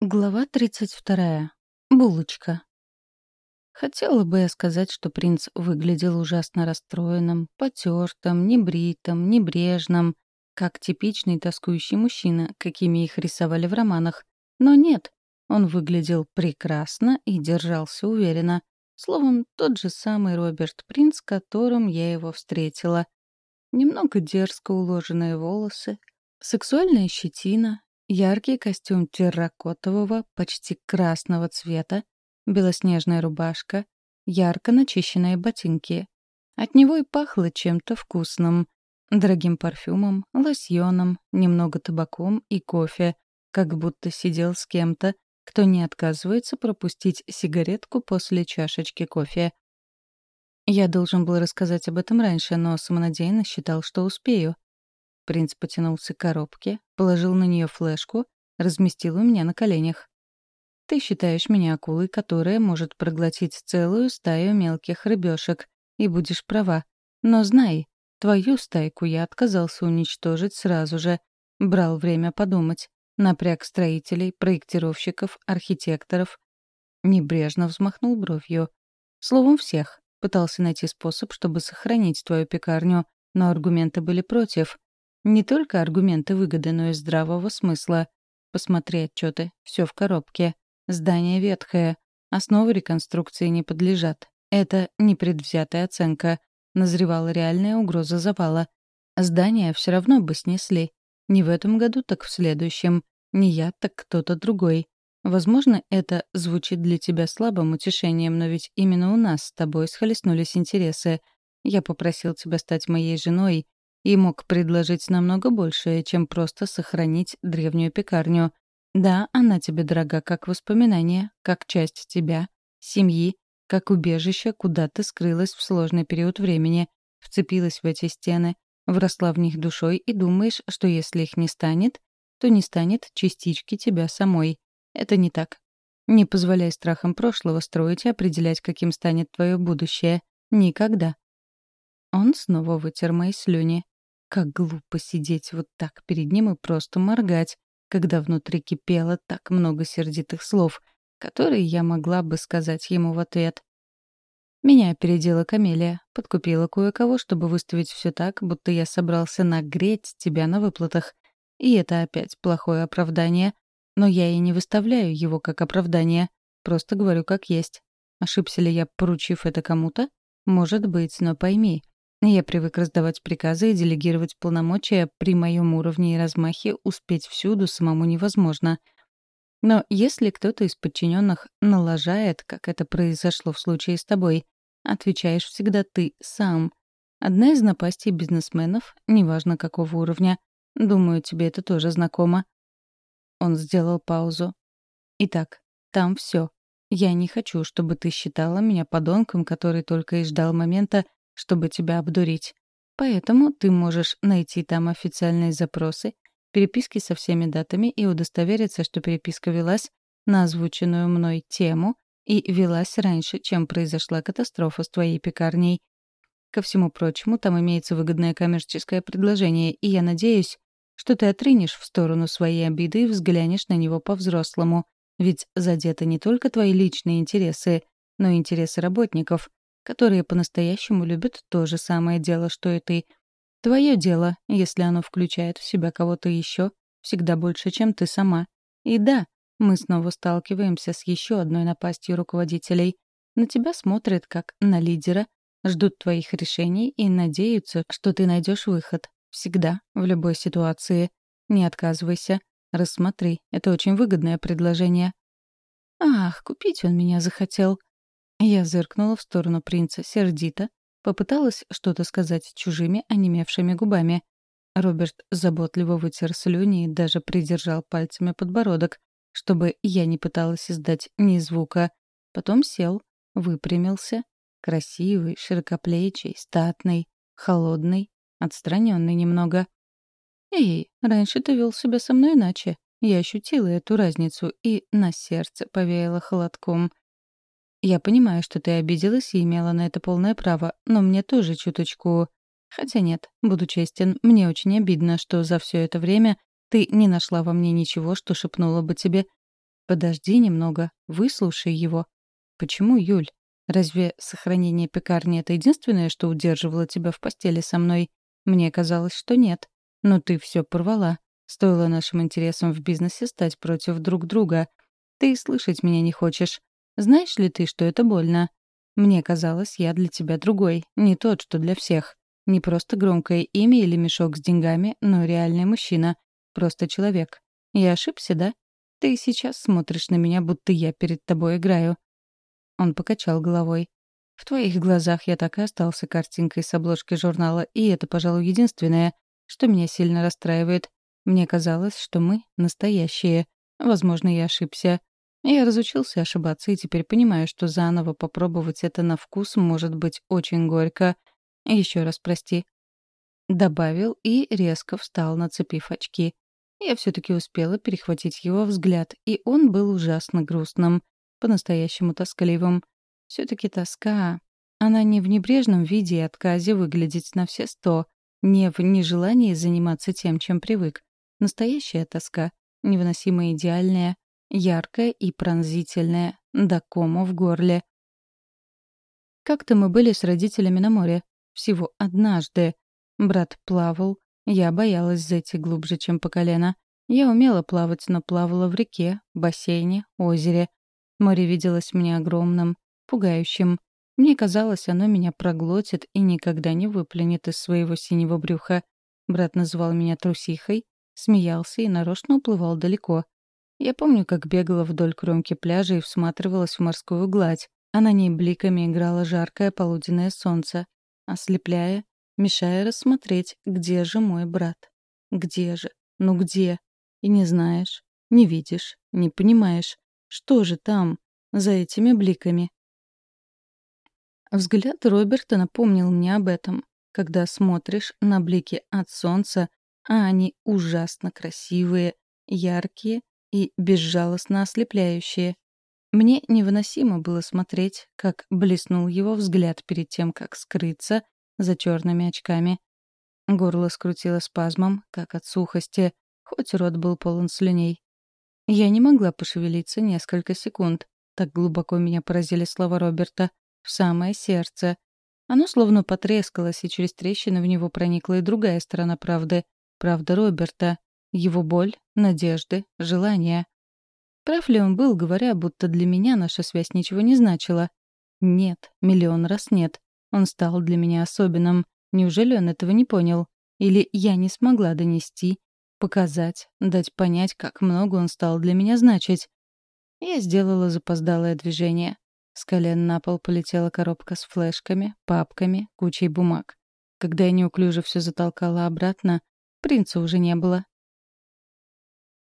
Глава 32. Булочка. Хотела бы я сказать, что принц выглядел ужасно расстроенным, потертым, небритым, небрежным, как типичный тоскующий мужчина, какими их рисовали в романах. Но нет, он выглядел прекрасно и держался уверенно. Словом, тот же самый Роберт Принц, которым я его встретила. Немного дерзко уложенные волосы, сексуальная щетина, Яркий костюм терракотового, почти красного цвета, белоснежная рубашка, ярко начищенные ботинки. От него и пахло чем-то вкусным. Дорогим парфюмом, лосьоном, немного табаком и кофе, как будто сидел с кем-то, кто не отказывается пропустить сигаретку после чашечки кофе. Я должен был рассказать об этом раньше, но самонадеянно считал, что успею. Принц потянулся к коробке, положил на нее флешку, разместил у меня на коленях. «Ты считаешь меня акулой, которая может проглотить целую стаю мелких рыбешек, и будешь права. Но знай, твою стайку я отказался уничтожить сразу же. Брал время подумать. Напряг строителей, проектировщиков, архитекторов. Небрежно взмахнул бровью. Словом, всех. Пытался найти способ, чтобы сохранить твою пекарню, но аргументы были против. Не только аргументы выгоды, но и здравого смысла. Посмотри отчеты, все в коробке. Здание ветхое. Основы реконструкции не подлежат. Это непредвзятая оценка. Назревала реальная угроза завала. Здание все равно бы снесли. Не в этом году, так в следующем. Не я, так кто-то другой. Возможно, это звучит для тебя слабым утешением, но ведь именно у нас с тобой схлестнулись интересы. Я попросил тебя стать моей женой, и мог предложить намного большее, чем просто сохранить древнюю пекарню. Да, она тебе дорога как воспоминание, как часть тебя, семьи, как убежище, куда ты скрылась в сложный период времени, вцепилась в эти стены, вросла в них душой и думаешь, что если их не станет, то не станет частички тебя самой. Это не так. Не позволяй страхам прошлого строить и определять, каким станет твое будущее. Никогда. Он снова вытер мои слюни. Как глупо сидеть вот так перед ним и просто моргать, когда внутри кипело так много сердитых слов, которые я могла бы сказать ему в ответ. Меня опередила Камелия, подкупила кое-кого, чтобы выставить все так, будто я собрался нагреть тебя на выплатах. И это опять плохое оправдание. Но я и не выставляю его как оправдание. Просто говорю как есть. Ошибся ли я, поручив это кому-то? Может быть, но пойми, я привык раздавать приказы и делегировать полномочия при моем уровне и размахе успеть всюду самому невозможно. Но если кто-то из подчиненных налажает, как это произошло в случае с тобой, отвечаешь всегда ты сам. Одна из напастей бизнесменов, неважно какого уровня. Думаю, тебе это тоже знакомо. Он сделал паузу. Итак, там все. Я не хочу, чтобы ты считала меня подонком, который только и ждал момента, чтобы тебя обдурить. Поэтому ты можешь найти там официальные запросы, переписки со всеми датами и удостовериться, что переписка велась на озвученную мной тему и велась раньше, чем произошла катастрофа с твоей пекарней. Ко всему прочему, там имеется выгодное коммерческое предложение, и я надеюсь, что ты отринешь в сторону своей обиды и взглянешь на него по-взрослому, ведь задеты не только твои личные интересы, но и интересы работников, которые по-настоящему любят то же самое дело, что и ты. Твое дело, если оно включает в себя кого-то еще, всегда больше, чем ты сама. И да, мы снова сталкиваемся с еще одной напастью руководителей. На тебя смотрят как на лидера, ждут твоих решений и надеются, что ты найдешь выход. Всегда, в любой ситуации. Не отказывайся. Рассмотри, это очень выгодное предложение. Ах, купить он меня захотел. Я зыркнула в сторону принца сердито, попыталась что-то сказать чужими, онемевшими губами. Роберт заботливо вытер слюни и даже придержал пальцами подбородок, чтобы я не пыталась издать ни звука. Потом сел, выпрямился. Красивый, широкоплечий, статный, холодный, отстраненный немного. «Эй, раньше ты вел себя со мной иначе. Я ощутила эту разницу, и на сердце повеяло холодком. Я понимаю, что ты обиделась и имела на это полное право, но мне тоже чуточку... Хотя нет, буду честен, мне очень обидно, что за все это время ты не нашла во мне ничего, что шепнула бы тебе Подожди немного, выслушай его. Почему, Юль? Разве сохранение пекарни — это единственное, что удерживало тебя в постели со мной? Мне казалось, что нет. Но ты все порвала. Стоило нашим интересам в бизнесе стать против друг друга. Ты слышать меня не хочешь. Знаешь ли ты, что это больно? Мне казалось, я для тебя другой, не тот, что для всех. Не просто громкое имя или мешок с деньгами, но реальный мужчина. Просто человек. Я ошибся, да? Ты сейчас смотришь на меня, будто я перед тобой играю. Он покачал головой. В твоих глазах я так и остался картинкой с обложки журнала, и это, пожалуй, единственное, что меня сильно расстраивает. Мне казалось, что мы настоящие. Возможно, я ошибся. Я разучился ошибаться и теперь понимаю, что заново попробовать это на вкус может быть очень горько. Еще раз прости. Добавил и резко встал, нацепив очки. Я все-таки успела перехватить его взгляд, и он был ужасно грустным по-настоящему тоскливым. Все-таки тоска. Она не в небрежном виде и отказе выглядеть на все сто, не в нежелании заниматься тем, чем привык. Настоящая тоска, невыносимо идеальная, яркая и пронзительная, до кома в горле. Как-то мы были с родителями на море. Всего однажды. Брат плавал, я боялась зайти глубже, чем по колено. Я умела плавать, но плавала в реке, бассейне, озере. Море виделось мне огромным, пугающим. Мне казалось, оно меня проглотит и никогда не выплюнет из своего синего брюха. Брат называл меня трусихой, смеялся и нарочно уплывал далеко. Я помню, как бегала вдоль кромки пляжа и всматривалась в морскую гладь, а на ней бликами играло жаркое полуденное солнце, ослепляя, мешая рассмотреть, где же мой брат. Где же? Ну где? И не знаешь, не видишь, не понимаешь. Что же там, за этими бликами? Взгляд Роберта напомнил мне об этом, когда смотришь на блики от солнца, а они ужасно красивые, яркие и безжалостно ослепляющие. Мне невыносимо было смотреть, как блеснул его взгляд перед тем, как скрыться за черными очками. Горло скрутило спазмом, как от сухости, хоть рот был полон слюней. Я не могла пошевелиться несколько секунд. Так глубоко меня поразили слова Роберта. В самое сердце. Оно словно потрескалось, и через трещины в него проникла и другая сторона правды. Правда Роберта. Его боль, надежды, желания. Прав ли он был, говоря, будто для меня наша связь ничего не значила? Нет, миллион раз нет. Он стал для меня особенным. Неужели он этого не понял? Или я не смогла донести, Показать, дать понять, как много он стал для меня значить. Я сделала запоздалое движение. С колен на пол полетела коробка с флешками, папками, кучей бумаг. Когда я неуклюже все затолкала обратно, принца уже не было.